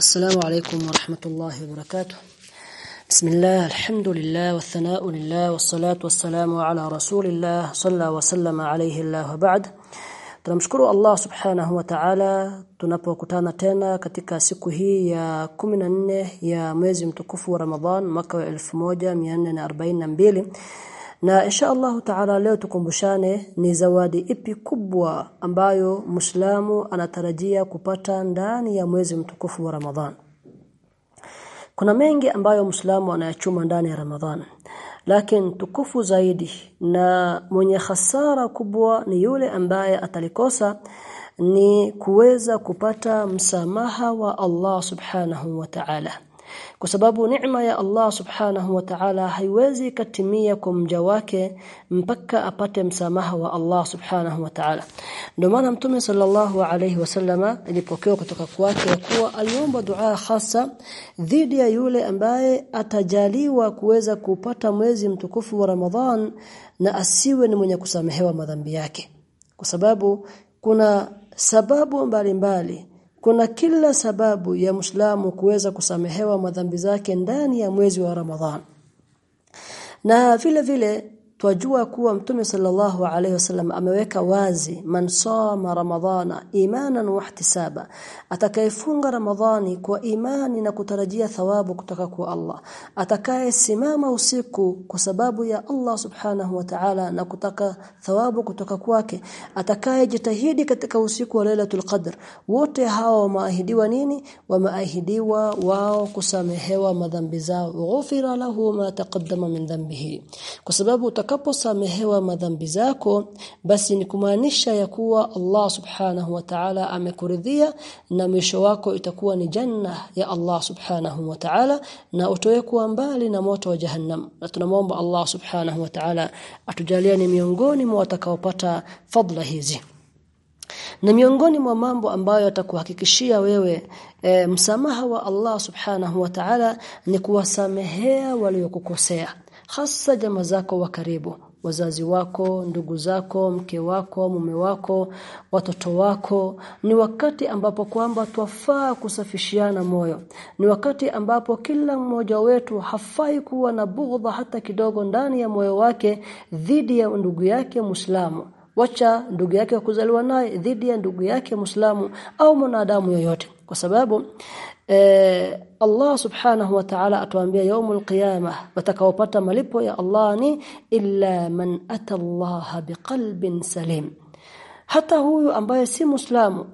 السلام عليكم ورحمة الله وبركاته بسم الله الحمد لله والثناء لله والصلاة والسلام على رسول الله صلى وسلم عليه الله وبعد tunamshukuru Allah subhanahu wa ta'ala tunapokutana tena katika siku hii ya 14 ya mwezi mtukufu wa Ramadhan mwaka wa 1442 na insha Allah Taala leo tukumbushane ni zawadi ipi kubwa ambayo Muislamu anatarajia kupata ndani ya mwezi mtukufu wa Ramadhan. Kuna mengi ambayo Muislamu anayachuma ndani ya Ramadhan. Lakini tukufu zaidi na mwenye hasara kubwa ni yule ambaye atalikosa ni kuweza kupata msamaha wa Allah Subhanahu wa Ta'ala kwa sababu neema ya Allah subhanahu wa ta'ala haiwezi katimia kwa mja wake mpaka apate msamaha wa Allah subhanahu wa ta'ala. Ndio maana mtume sallallahu alayhi wasallama ilipokea kutoka kwake kuwa aliomba dua hasa dhidi ya yule ambaye atajaliwa kuweza kupata mwezi mtukufu wa Ramadhan na asiwe ni mwenye kusamehewa madhambi yake. Kwa sababu kuna sababu mbalimbali mbali kuna kila sababu ya Muislamu kuweza kusamehewa madhambi zake ndani ya mwezi wa Ramadhan. Na vile vile twajua kuwa Mtume sallallahu alaihi wasallam ameweka wazi man sama ramadhana imanan wa ihtisaba atakayefunga ramadhani kwa imani na kutarajia thawabu kutoka kwa Allah atakayesimama usiku kwa sababu ya Allah subhanahu wa ta'ala na kutaka thawabu kutoka kwake atakayejitahidi katika usiku wa Lailatul Qadr. Wote hao waahidiwa nini? Wamaahidiwa wao kusamehewa madhambi zao. Ghufira lahu ma taqaddama min dhanbihi kwa sababu utakaposamehewa madhambi zako basi ni kumaanisha ya kuwa Allah subhanahu wa ta'ala amekuridhia na mwisho wako itakuwa ni janna ya Allah subhanahu wa ta'ala na utowekwa mbali na moto wa jahannam. Na tunamwomba Allah subhanahu wa ta'ala atujalie ni miongoni mwa watakaopata fadla hizi. Na miongoni mwa mambo ambayo atakuhakikishia wewe e, msamaha wa Allah subhanahu wa ta'ala ni kuwasamehea waliokukosea hasa jamaa zako wa karibu wazazi wako ndugu zako mke wako mume wako watoto wako. Ni wakati ambapo kwamba twafaa kusafishiana moyo. Ni wakati ambapo kila mmoja wetu hafai kuwa na bughdha hata kidogo ndani ya moyo wake dhidi ya ndugu yake Muislamu. Wacha ndugu yake kuzaliwa naye dhidi ya ndugu yake Muislamu au mwanadamu yoyote. Kwa sababu eh, Allah subhanahu wa ta'ala atuambia yaumul qiyamah watakaopata malipo ya Allah ni illa man ata Allah biqalbin salim. Hata huyu ambaye si muslamu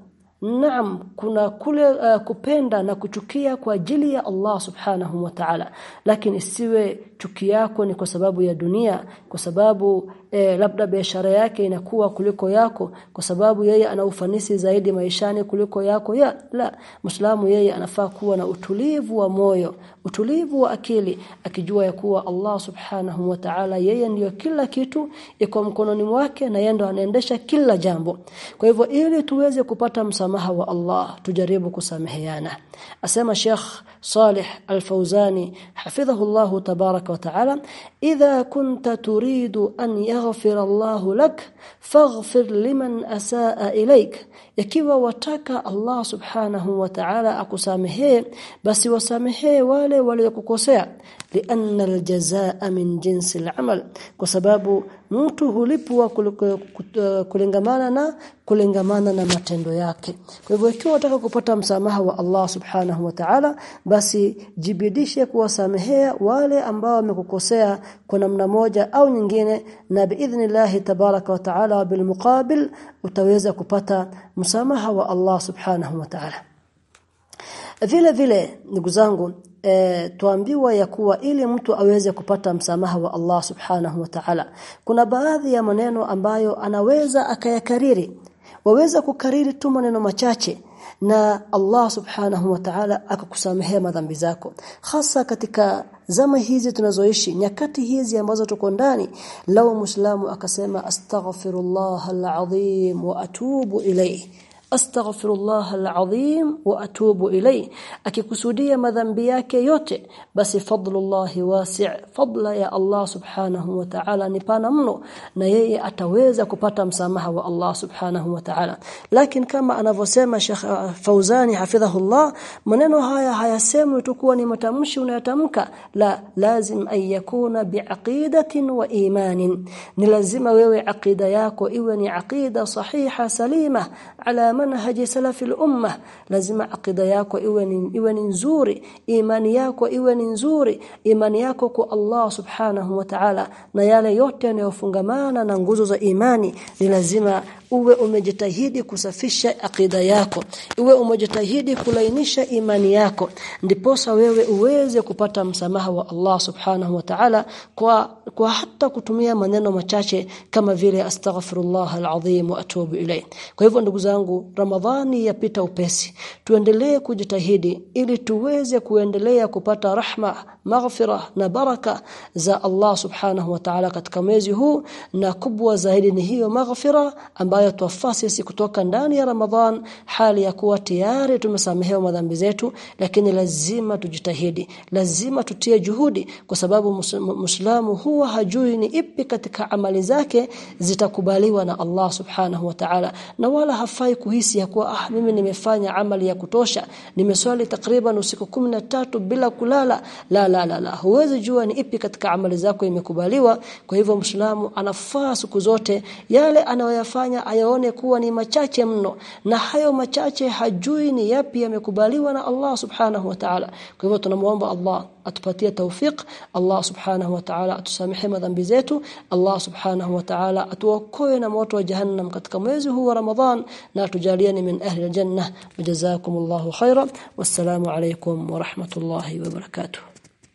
Naam kuna kule uh, kupenda na kuchukia kwa ajili ya Allah Subhanahu wa Ta'ala. Lakini isiwe chuki yako ni kwa sababu ya dunia kwa sababu eh, labda biashara yake inakuwa kuliko yako kwa sababu yeye ana ufanisi zaidi maishani kuliko yako. Ya la Muislamu yeye anafaa kuwa na utulivu wa moyo utulivu wa akili akijua ya kuwa Allah Subhanahu wa Ta'ala yeye ndiyo kila kitu iko mkononi mwake na yeye ndo anaendesha kila jambo. Kwa hivyo ili tuweze kupata msamaha wa Allah tujaribu kusameheana. Asema Sheikh Salih Al-Fauzani hafidhahu Allah tabaraka wa ta'ala idha kunta turidu an يغفر الله لك فاغفر لمن أساء إليك. يكيوا وتaka الله سبحانه وتعالى اكسامحه بس وسامحه wale waliokukosea. Lianna aljazaa min jinsi alamal kwa sababu mtu hulipwa kulingamana na kulingamana na matendo yake. Kwa hivyo ikiwa unataka kupata msamaha wa Allah subhanahu wa ta'ala basi jibidishe kuwasamehea wale ambao wamekukosea kwa namna moja au nyingine na biidhnillahi tabaraka wa ta'ala bilmuqabil utaweza kupata msamaha wa Allah subhanahu wa ta'ala. Vile vile ndugu zangu e, tuambiwa ya kuwa ili mtu aweze kupata msamaha wa Allah subhanahu wa ta'ala kuna baadhi ya maneno ambayo anaweza akayakariri. Waweza kukariri tu maneno machache na Allah subhanahu wa ta'ala akakusamehea madhambi zako. Hasa katika zama hizi tunazoishi nyakati hizi ambazo tuko ndani lao muislamu akasema astaghfirullah alazim wa atubu ilayhi astaghfirullah alazim wa atubu ilay. Akikusudia madhambi yake yote basi fadlullah wasi' fadla ya Allah subhanahu wa ta'ala ni pana mno na yeye ataweza kupata msamaha wa Allah subhanahu wa ta'ala. Lakini kama anavyosema Sheikh Fauzani hafidhahullah maneno haya hayasemwi tu kuwa ni matamshi unayatamka la lazim an biaqidatin wa imanin. Ni lazima wewe aqida yako iwe ni aqida sahiha salima ala manhaji salafi al-umma lazima aqida yako iwe ni iwe ni nzuri imani yako iwe ni nzuri imani yako kwa Allah subhanahu wa ta'ala na yale yote yanayofungamana na nguzo za imani ni lazima uwe umejitahidi kusafisha akida yako uwe umejitahidi kulainisha imani yako ndiposa wewe uweze kupata msamaha wa Allah subhanahu wa ta'ala kwa kwa hata kutumia maneno machache kama vile astaghfirullah alazim wa atubu ilayh. Kwa hivyo ndugu zangu ramadhani yapita upesi. Tuendelee kujitahidi ili tuweze kuendelea kupata rahma maghfira na baraka za Allah subhanahu wa ta'ala katika mwezi huu. Na kubwa zaidi ni hiyo maghfira ambayo twafaa sisi kutoka ndani ya Ramadhan hali ya kuwa tayari tumesamehewa madhambi zetu lakini lazima tujitahidi lazima tutie juhudi kwa sababu muislamu huwa hajui ni ipi katika amali zake zitakubaliwa na Allah subhanahu wa ta'ala na wala hafai kuhisi ya kuwa ah mimi nimefanya amali ya kutosha nimeswali takriban usiku tatu bila kulala. La la la la. Huwezi jua ni ipi katika amali zako imekubaliwa. Kwa hivyo mslamu anafaa siku zote yale anayoyafanya ayaone kuwa ni machache mno. Na hayo machache hajui ni yapi yamekubaliwa na Allah subhanahu wa ta'ala. Kwa hivyo tunamuomba Allah atupatie tawfik Allah subhanahu wa ta'ala atusamehe madhambi zetu Allah subhanahu wa ta'ala atuokoe na moto wa jahannam katika mwezi huu wa Ramadhan na atujalie ni min ahli aljanna jazakumullahu khairan wassalamu alaykum wa rahmatullahi wa barakatuh